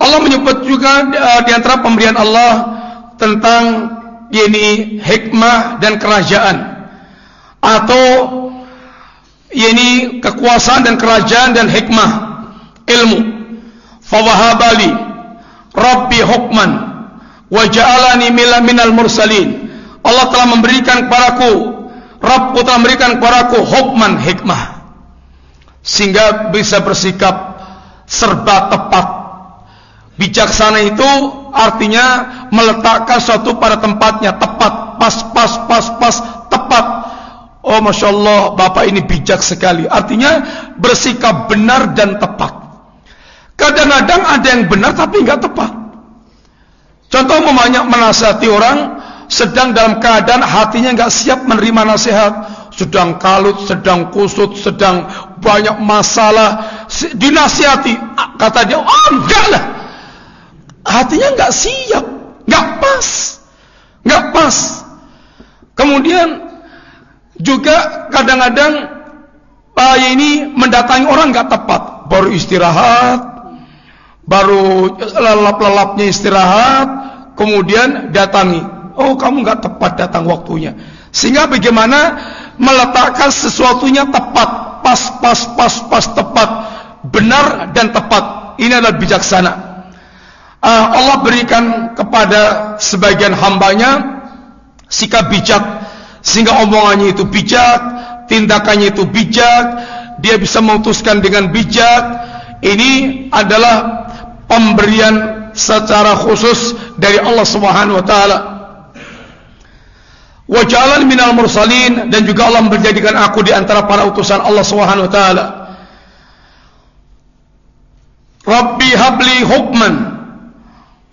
Allah menyebut juga uh, di antara pemberian Allah tentang ini hikmah dan kerajaan. Atau ini kekuasaan dan kerajaan dan hikmah ilmu. Fawahabali rabbi hukman wa ja'alani minal mursalin. Allah telah memberikan kepadaku Rabbku telah memberikan kepadaku hukman hikmah. Sehingga bisa bersikap serba tepat bijaksana itu artinya meletakkan suatu pada tempatnya tepat pas pas pas pas tepat. Oh masya Allah bapak ini bijak sekali. Artinya bersikap benar dan tepat. Kadang-kadang ada yang benar tapi nggak tepat. Contoh memanyak menasihati orang sedang dalam keadaan hatinya nggak siap menerima nasihat, sedang kalut, sedang kusut, sedang banyak masalah, dinasihati, kata dia, oh enggak lah, hatinya nggak siap, nggak pas, nggak pas. Kemudian juga kadang-kadang Pak ini mendatangi orang nggak tepat, baru istirahat, baru lelap-lelapnya istirahat, kemudian datangi. Oh, kamu nggak tepat datang waktunya. Sehingga bagaimana meletakkan sesuatunya tepat, pas, pas, pas, pas, tepat, benar dan tepat. Ini adalah bijaksana. Uh, Allah berikan kepada sebagian hambanya sikap bijak, sehingga omongannya itu bijak, tindakannya itu bijak, dia bisa memutuskan dengan bijak. Ini adalah pemberian secara khusus dari Allah Subhanahu wa taala. Wa ja'alan minal mursalin dan juga Allah menjadikan aku di antara para utusan Allah Subhanahu wa taala. Rabbi habli hukman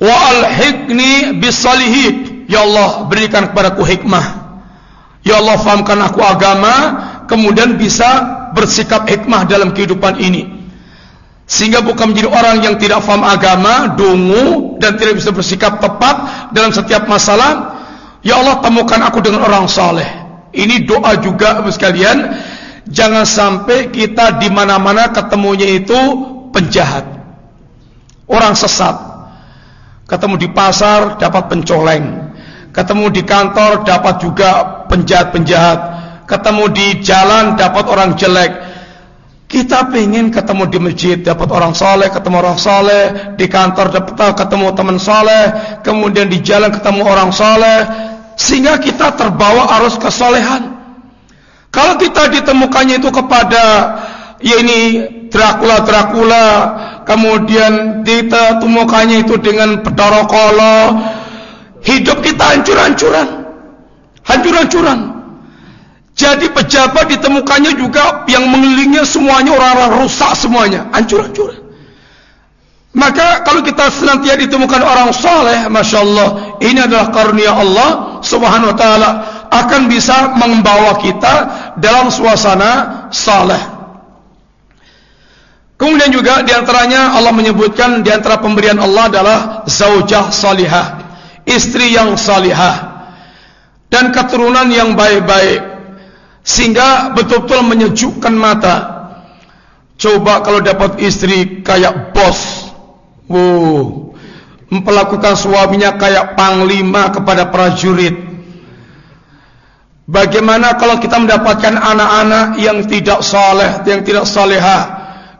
wa alhiqni bisalihin. Ya Allah, berikan kepadaku hikmah. Ya Allah, fahamkan aku agama, kemudian bisa bersikap hikmah dalam kehidupan ini. Sehingga bukan menjadi orang yang tidak faham agama, dungu dan tidak bisa bersikap tepat dalam setiap masalah. Ya Allah temukan aku dengan orang saleh. Ini doa juga sekalian. Jangan sampai kita di mana-mana ketemunya itu penjahat. Orang sesat. Ketemu di pasar dapat pencoleng. Ketemu di kantor dapat juga penjahat-penjahat. Ketemu di jalan dapat orang jelek kita ingin ketemu di masjid dapat orang soleh, ketemu orang soleh, di kantor dapat ketemu teman soleh, kemudian di jalan ketemu orang soleh, sehingga kita terbawa arus kesolehan. Kalau kita ditemukannya itu kepada ya ini Dracula Dracula, kemudian ditemukannya itu dengan pedorokolo, hidup kita hancur-hancuran, hancur-hancuran. Jadi pejabat ditemukannya juga yang mengelilingnya semuanya orang-orang rusak semuanya, hancur-hancuran. Maka kalau kita senantiasa ditemukan orang soleh, masya Allah, ini adalah karunia Allah Subhanahu wa taala akan bisa membawa kita dalam suasana saleh. Kemudian juga di antaranya Allah menyebutkan di antara pemberian Allah adalah zaujah salihah, istri yang salihah dan keturunan yang baik-baik sehingga betul-betul menyejukkan mata. Coba kalau dapat istri kayak bos, wow, memperlakukan suaminya kayak panglima kepada prajurit. Bagaimana kalau kita mendapatkan anak-anak yang tidak saleh, yang tidak salehah,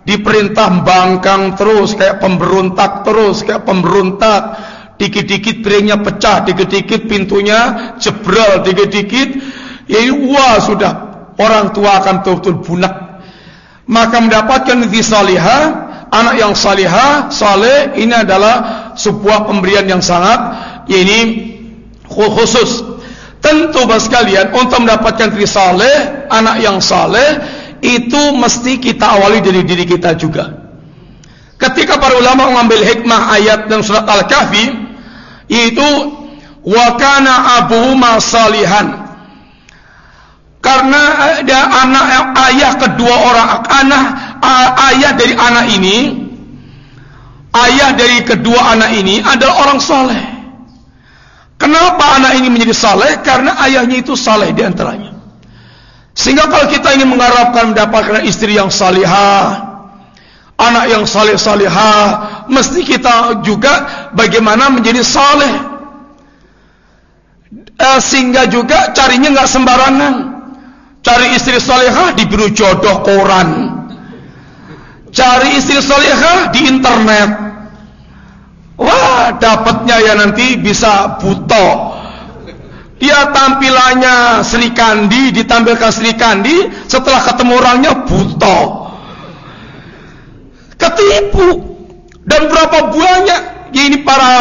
diperintah bangkang terus kayak pemberontak terus kayak pemberontak dikit-dikit piringnya pecah, dikit-dikit pintunya jebral, dikit-dikit ya wah sudah orang tua akan betul-betul bunak. Maka mendapatkan istri salihah, anak yang salihah, saleh ini adalah sebuah pemberian yang sangat ya ini khusus. Tentu bos sekalian untuk mendapatkan istri saleh, anak yang saleh itu mesti kita awali dari diri kita juga. Ketika para ulama mengambil hikmah ayat dan surat Al-Kahfi yaitu wakana abuhuma salihan. Karena ada anak ayah kedua orang anak ayah dari anak ini ayah dari kedua anak ini adalah orang saleh. Kenapa anak ini menjadi saleh? Karena ayahnya itu saleh di antaranya sehingga kalau kita ingin mengharapkan mendapatkan istri yang salihah anak yang saleh salihah mesti kita juga bagaimana menjadi saleh. Eh, sehingga juga carinya nggak sembarangan. Cari istri salehah diberi jodoh koran. Cari istri salehah di internet. Wah dapatnya ya nanti bisa buto dia tampilannya Sri Kandi ditampilkan Sri Kandi setelah ketemu orangnya buto ketipu. Dan berapa banyak ya ini para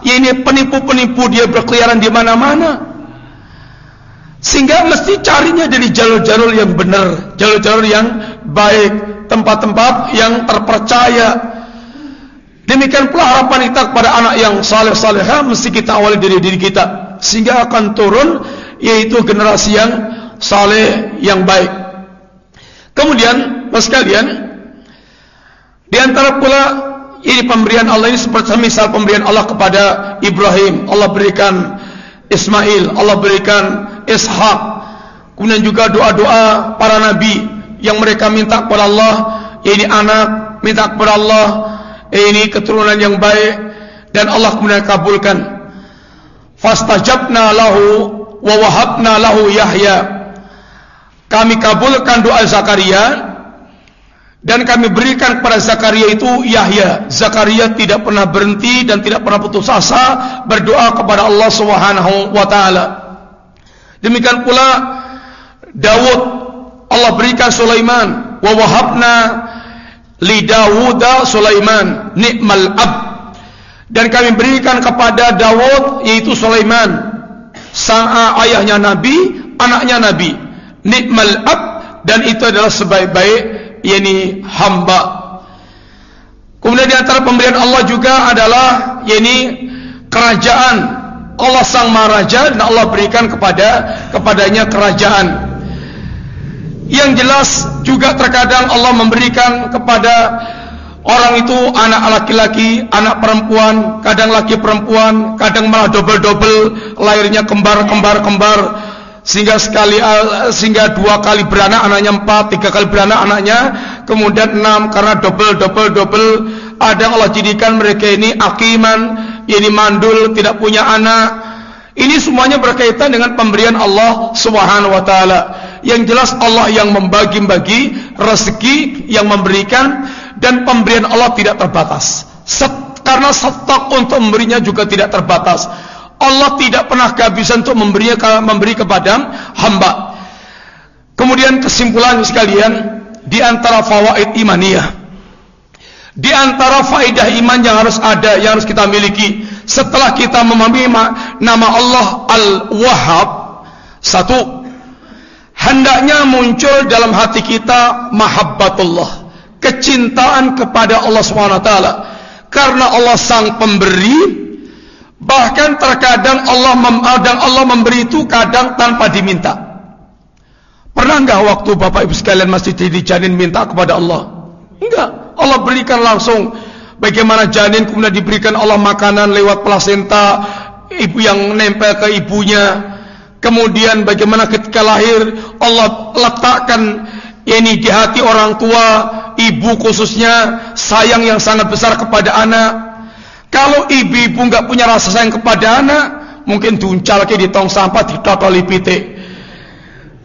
ya ini penipu-penipu dia berkeliaran di mana-mana. Sehingga mesti carinya dari jalur-jalur yang benar jalur-jalur yang baik tempat-tempat yang terpercaya. Demikian pula harapan kita kepada anak yang saleh-salehah mesti kita awali dari diri kita sehingga akan turun yaitu generasi yang saleh yang baik. Kemudian mas kalian di antara pula ini pemberian Allah ini seperti misal pemberian Allah kepada Ibrahim, Allah berikan Ismail, Allah berikan Ishak. Kemudian juga doa-doa para nabi yang mereka minta kepada Allah, ini anak, minta kepada Allah, ini keturunan yang baik. Dan Allah kemudian kabulkan. Fastajabna lahu wa wahabna lahu Yahya. Kami kabulkan doa Zakaria dan kami berikan kepada Zakaria itu Yahya. Zakaria tidak pernah berhenti dan tidak pernah putus asa berdoa kepada Allah Subhanahu wa taala. Demikian pula Daud Allah berikan Sulaiman wa wahabna li Dawuda Sulaiman nikmal ab dan kami berikan kepada Daud yaitu Sulaiman sang ayahnya nabi anaknya nabi nikmal ab dan itu adalah sebaik-baik yakni hamba. Kemudian di antara pemberian Allah juga adalah yakni kerajaan Allah sang maharaja dan Allah berikan kepada kepadanya kerajaan. Yang jelas juga terkadang Allah memberikan kepada orang itu anak laki-laki, anak perempuan, kadang laki perempuan, kadang malah double-double, lahirnya kembar-kembar-kembar sehingga sekali uh, sehingga dua kali beranak anaknya empat tiga kali beranak anaknya kemudian enam karena double ada Allah jadikan mereka ini akiman ini mandul tidak punya anak. Ini semuanya berkaitan dengan pemberian Allah Subhanahu wa taala. Yang jelas Allah yang membagi-bagi rezeki yang memberikan dan pemberian Allah tidak terbatas. Set, karena stok untuk memberinya juga tidak terbatas. Allah tidak pernah kehabisan untuk memberi memberi kepada hamba. Kemudian kesimpulan sekalian di antara fawaid imaniyah. Di antara faedah iman yang harus ada yang harus kita miliki. Setelah kita memahami nama Allah Al-Wahhab satu hendaknya muncul dalam hati kita mahabbatullah kecintaan kepada Allah taala karena Allah sang pemberi Bahkan terkadang Allah mem dan Allah memberi itu kadang tanpa diminta. Pernah enggak waktu Bapak Ibu sekalian masih jadi janin minta kepada Allah? Enggak. Allah berikan langsung. Bagaimana janin kemudian diberikan Allah makanan lewat plasenta ibu yang nempel ke ibunya. Kemudian bagaimana ketika lahir Allah letakkan ini di hati orang tua, ibu khususnya sayang yang sangat besar kepada anak. Kalau ibu-ibu nggak punya rasa sayang kepada anak, mungkin tuncal ke di tong sampah ditotoli pitik.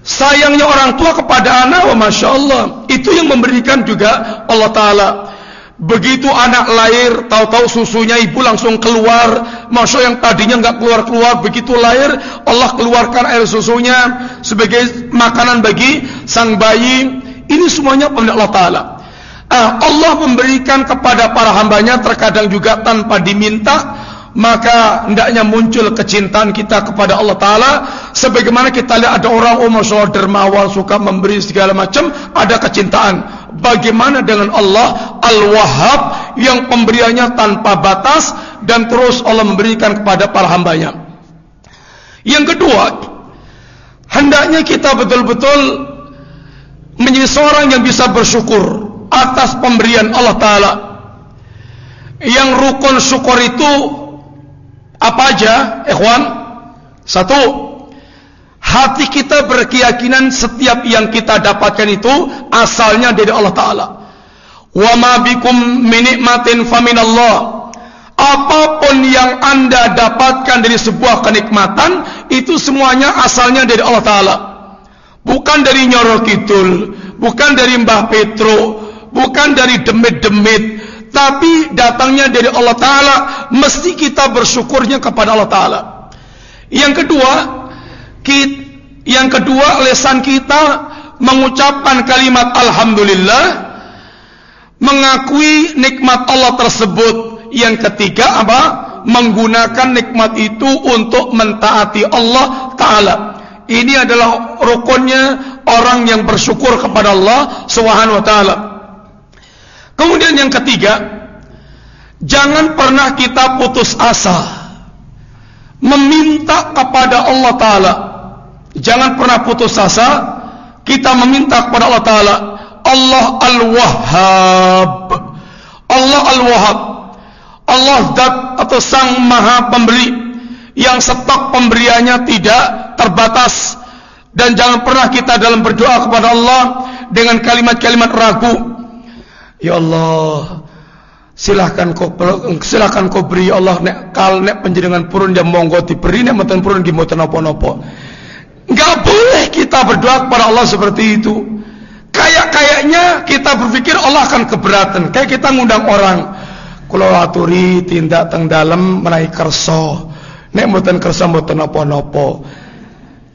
Sayangnya orang tua kepada anak, oh, masya Allah, itu yang memberikan juga Allah Taala. Begitu anak lahir, tahu-tahu susunya ibu langsung keluar. Masya yang tadinya nggak keluar-keluar, begitu lahir Allah keluarkan air susunya sebagai makanan bagi sang bayi. Ini semuanya pemilik Allah Taala. Ah, Allah memberikan kepada para hambanya terkadang juga tanpa diminta maka hendaknya muncul kecintaan kita kepada Allah Ta'ala. Sebagaimana kita lihat ada orang oh Masya dermawan suka memberi segala macam ada kecintaan. Bagaimana dengan Allah Al-Wahhab yang pemberiannya tanpa batas dan terus Allah memberikan kepada para hambanya. Yang kedua hendaknya kita betul-betul menjadi seorang yang bisa bersyukur atas pemberian Allah Ta'ala. Yang rukun syukur itu apa aja ikhwan? Satu hati kita berkeyakinan setiap yang kita dapatkan itu asalnya dari Allah Ta'ala. Wa ma bikum minikmatin faminallah apa pun yang anda dapatkan dari sebuah kenikmatan itu semuanya asalnya dari Allah Ta'ala. Bukan dari Nyoro Kidul bukan dari Mbah Petro bukan dari demit-demit tapi datangnya dari Allah Ta'ala mesti kita bersyukurnya kepada Allah Ta'ala. Yang kedua kita, yang kedua lesan kita mengucapkan kalimat Alhamdulillah mengakui nikmat Allah tersebut. Yang ketiga apa? Menggunakan nikmat itu untuk mentaati Allah Ta'ala. Ini adalah rukunnya orang yang bersyukur kepada Allah Subhanahu wa taala. Kemudian yang ketiga, jangan pernah kita putus asa meminta kepada Allah Taala. Jangan pernah putus asa kita meminta kepada Allah Taala. Allah Al-Wahhab. Allah Al-Wahhab. Allah Zat atau Sang Maha Pemberi yang stok pemberiannya tidak terbatas dan jangan pernah kita dalam berdoa kepada Allah dengan kalimat-kalimat ragu Ya Allah silahkan kau silahkan kau beri ya Allah nek kal nek penjenengan purun jam monggo diberi nek mboten purun nggih mboten napa-napa enggak boleh kita berdoa kepada Allah seperti itu. Kayak-kayaknya kita berpikir Allah akan keberatan. Kayak kita ngundang orang kula aturi tindak teng dalem menaik kersa. Nek mboten kersa mboten napa-napa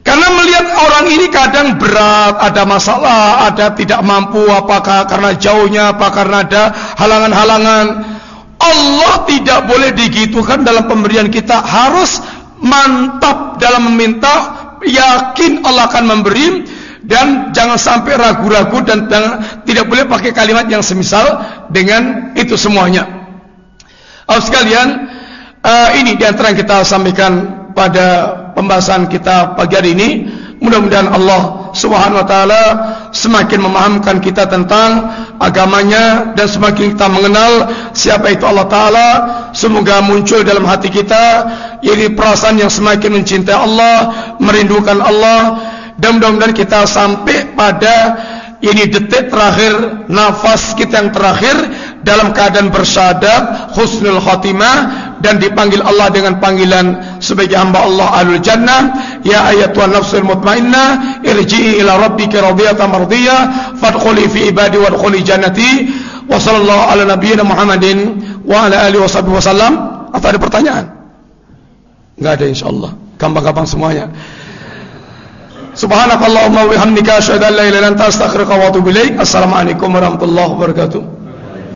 karena melihat orang ini kadang berat, ada masalah, ada tidak mampu, apakah karena jauhnya, apa karena ada halangan-halangan. Allah tidak boleh digitukan dalam pemberian kita. Harus mantap dalam meminta, yakin Allah akan memberi dan jangan sampai ragu-ragu dan tidak boleh pakai kalimat yang semisal dengan itu semuanya. Oh sekalian, uh, ini di antara yang kita sampaikan pada pembahasan kita pagi hari ini mudah-mudahan Allah Subhanahu wa taala semakin memahamkan kita tentang agamanya dan semakin kita mengenal siapa itu Allah taala. Semoga muncul dalam hati kita ini perasaan yang semakin mencintai Allah merindukan Allah. Dan mudah-mudahan kita sampai pada ini detik terakhir nafas kita yang terakhir dalam keadaan bersyahadat husnul khatimah dan dipanggil Allah dengan panggilan sebagai hamba Allah alul jannah. Ya ayatuhan nafsul mutmainnah irji'i ila rabbika radiyatan mardiyah fadkhuli fi ibadi wadkhuli jannati wa sallallahu ala nabiyyina Muhammadin wa ala alihi wasallam atau ada pertanyaan? Enggak ada insyaallah gampang-gampang semuanya سبحانك اللهم وبحمدك أشهد أن لا إله إلا أنت أستغفرك وأتوب إليك. السلام عليكم ورحمة الله وبركاته.